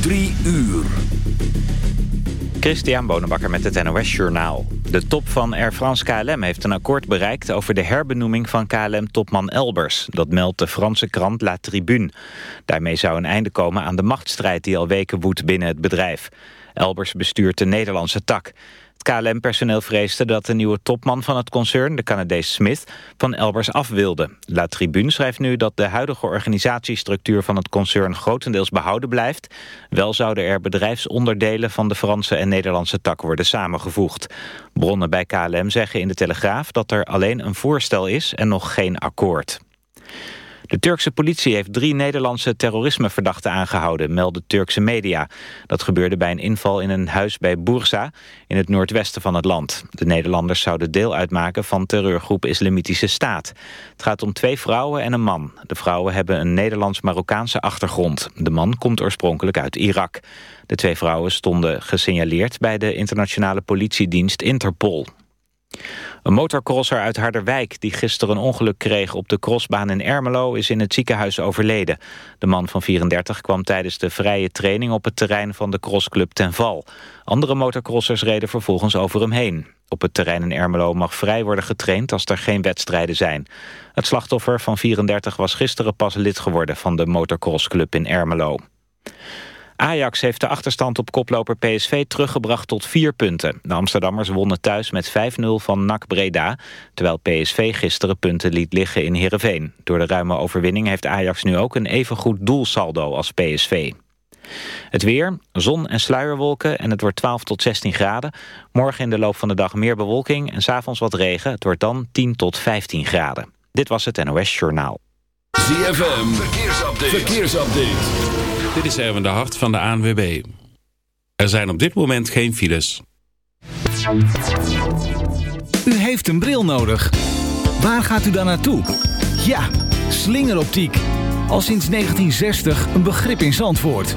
Drie uur. Christian Bonenbakker met het NOS Journaal. De top van Air France KLM heeft een akkoord bereikt... over de herbenoeming van KLM-topman Elbers. Dat meldt de Franse krant La Tribune. Daarmee zou een einde komen aan de machtsstrijd... die al weken woedt binnen het bedrijf. Elbers bestuurt de Nederlandse tak. KLM-personeel vreesde dat de nieuwe topman van het concern, de Canadees Smith, van Elbers af wilde. La Tribune schrijft nu dat de huidige organisatiestructuur van het concern grotendeels behouden blijft. Wel zouden er bedrijfsonderdelen van de Franse en Nederlandse tak worden samengevoegd. Bronnen bij KLM zeggen in de Telegraaf dat er alleen een voorstel is en nog geen akkoord. De Turkse politie heeft drie Nederlandse terrorismeverdachten aangehouden, melden Turkse media. Dat gebeurde bij een inval in een huis bij Bursa, in het noordwesten van het land. De Nederlanders zouden deel uitmaken van terreurgroep Islamitische Staat. Het gaat om twee vrouwen en een man. De vrouwen hebben een Nederlands-Marokkaanse achtergrond. De man komt oorspronkelijk uit Irak. De twee vrouwen stonden gesignaleerd bij de internationale politiedienst Interpol. Een motorcrosser uit Harderwijk die gisteren een ongeluk kreeg op de crossbaan in Ermelo is in het ziekenhuis overleden. De man van 34 kwam tijdens de vrije training op het terrein van de crossclub ten val. Andere motorcrossers reden vervolgens over hem heen. Op het terrein in Ermelo mag vrij worden getraind als er geen wedstrijden zijn. Het slachtoffer van 34 was gisteren pas lid geworden van de motocrossclub in Ermelo. Ajax heeft de achterstand op koploper PSV teruggebracht tot vier punten. De Amsterdammers wonnen thuis met 5-0 van NAC Breda... terwijl PSV gisteren punten liet liggen in Heerenveen. Door de ruime overwinning heeft Ajax nu ook een even goed doelsaldo als PSV. Het weer, zon en sluierwolken en het wordt 12 tot 16 graden. Morgen in de loop van de dag meer bewolking en s'avonds wat regen. Het wordt dan 10 tot 15 graden. Dit was het NOS Journaal. ZFM, verkeersupdate. verkeersupdate. Dit is Erwin de Hart van de ANWB. Er zijn op dit moment geen files. U heeft een bril nodig. Waar gaat u dan naartoe? Ja, slingeroptiek. Al sinds 1960 een begrip in Zandvoort.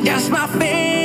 Just my face.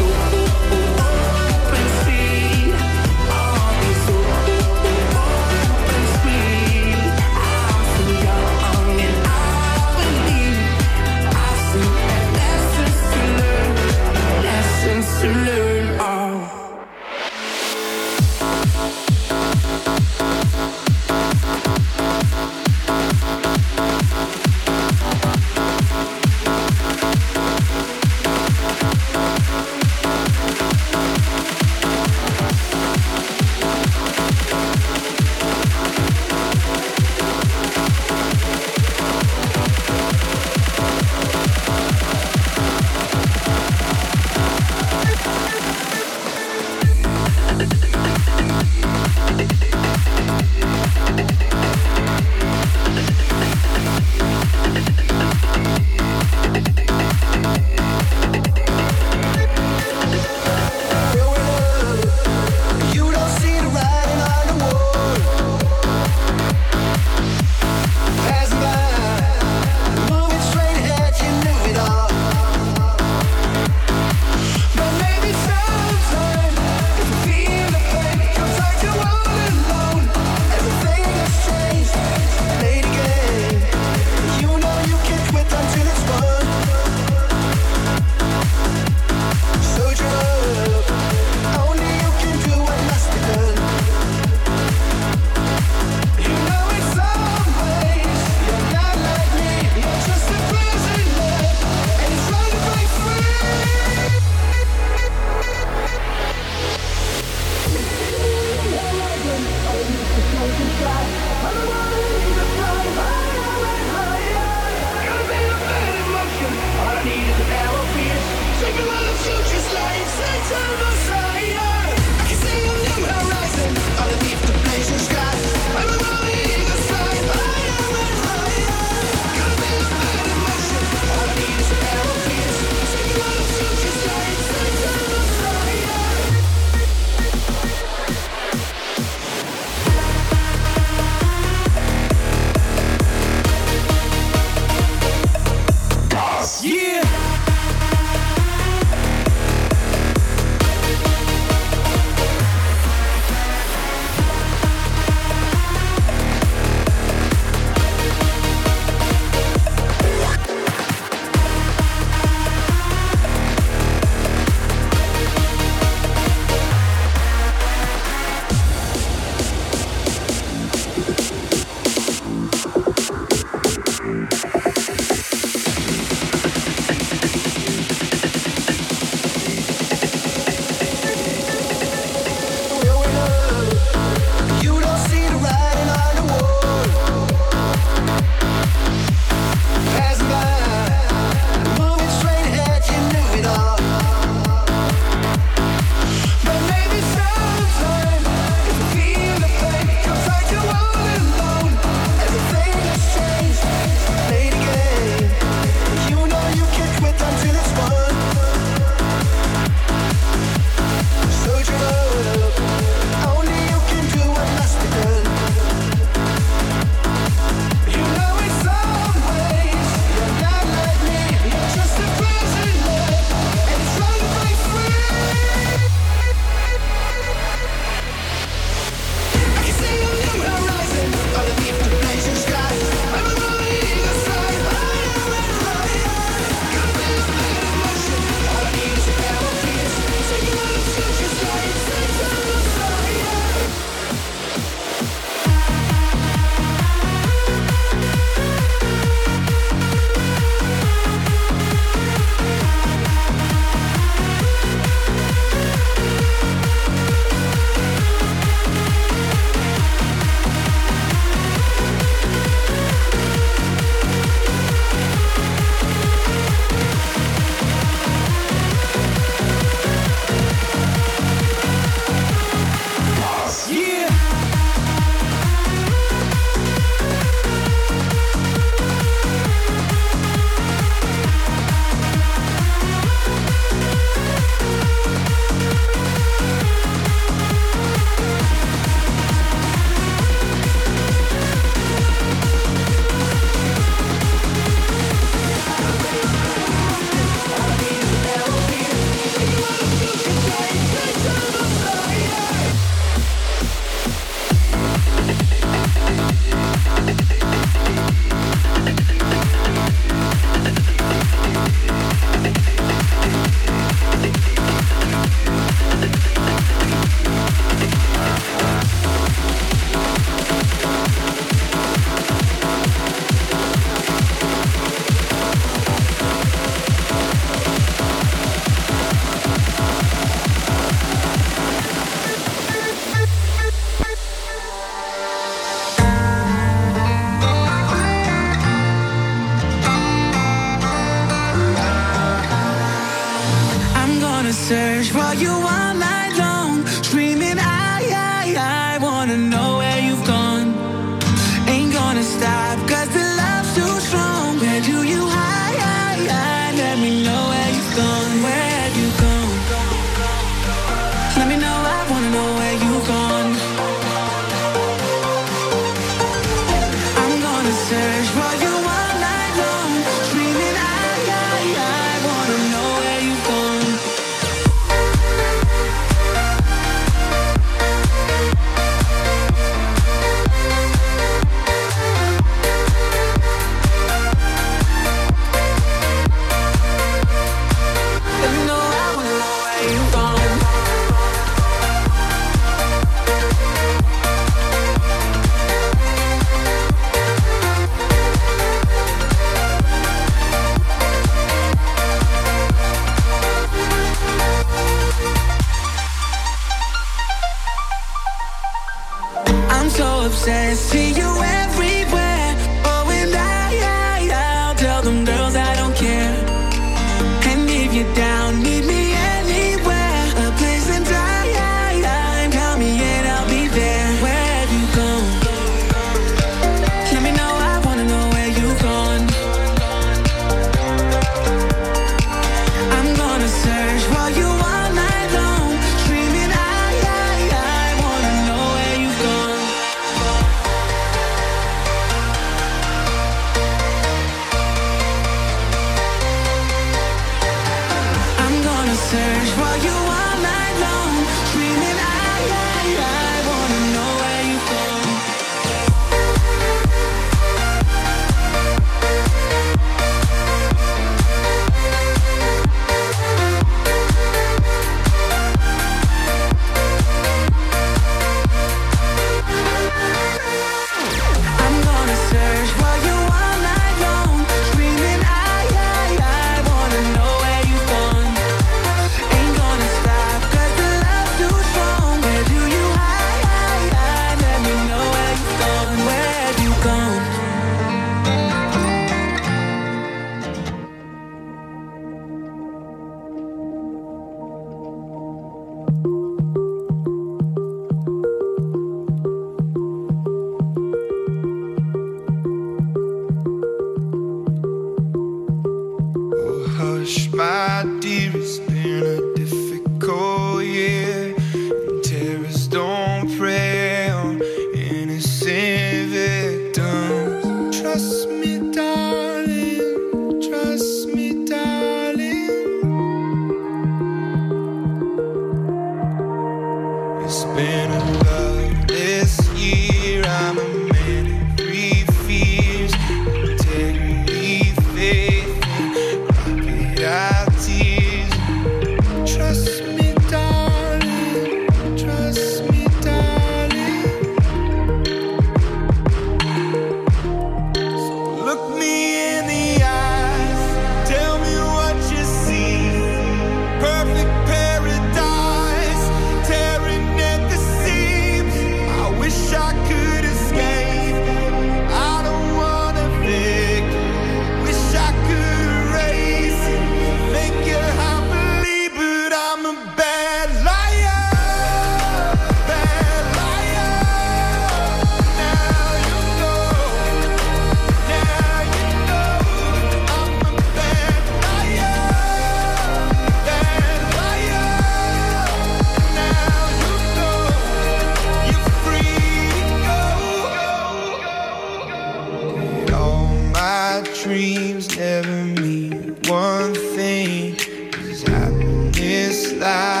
that.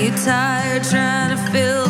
You tired trying to fill